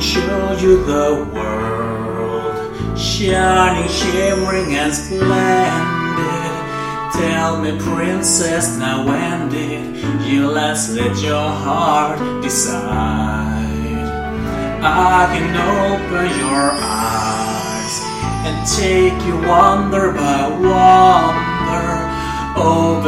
show you the world, shining, shimmering, and splendid. Tell me, princess, now when did you last let your heart decide? I can open your eyes and take you wonder by wonder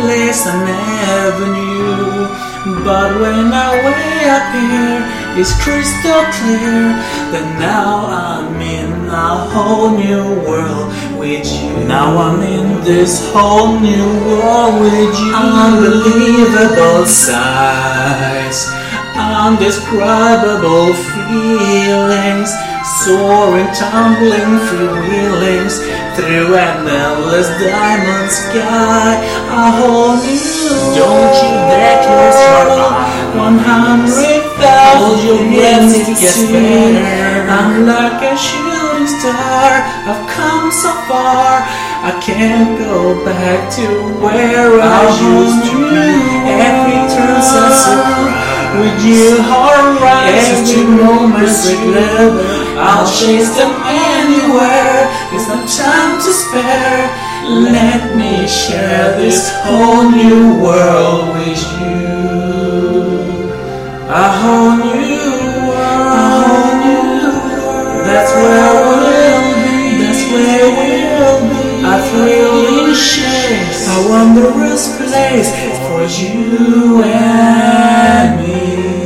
place I never knew but when I way up here it's crystal clear that now I'm in a whole new world with you. Now I'm in this whole new world with you. Unbelievable sights, undescribable feelings, soaring, tumbling through wheelings through an endless diamond sky. A whole new Don't you dare close your eyes. One hundred thousand Hold your breath, it gets better. I'm like a shooting star. I've come so far. I can't go back to where I, I used to be. Every turn's a surprise. With you, horizon, Every moment's with love. I'll chase them anywhere. There's no time to spare. Let me share this whole new world with you. A whole new world. A whole new world. That's where we'll be. That's where we'll be. A thrilling chase. A wondrous place for you and me.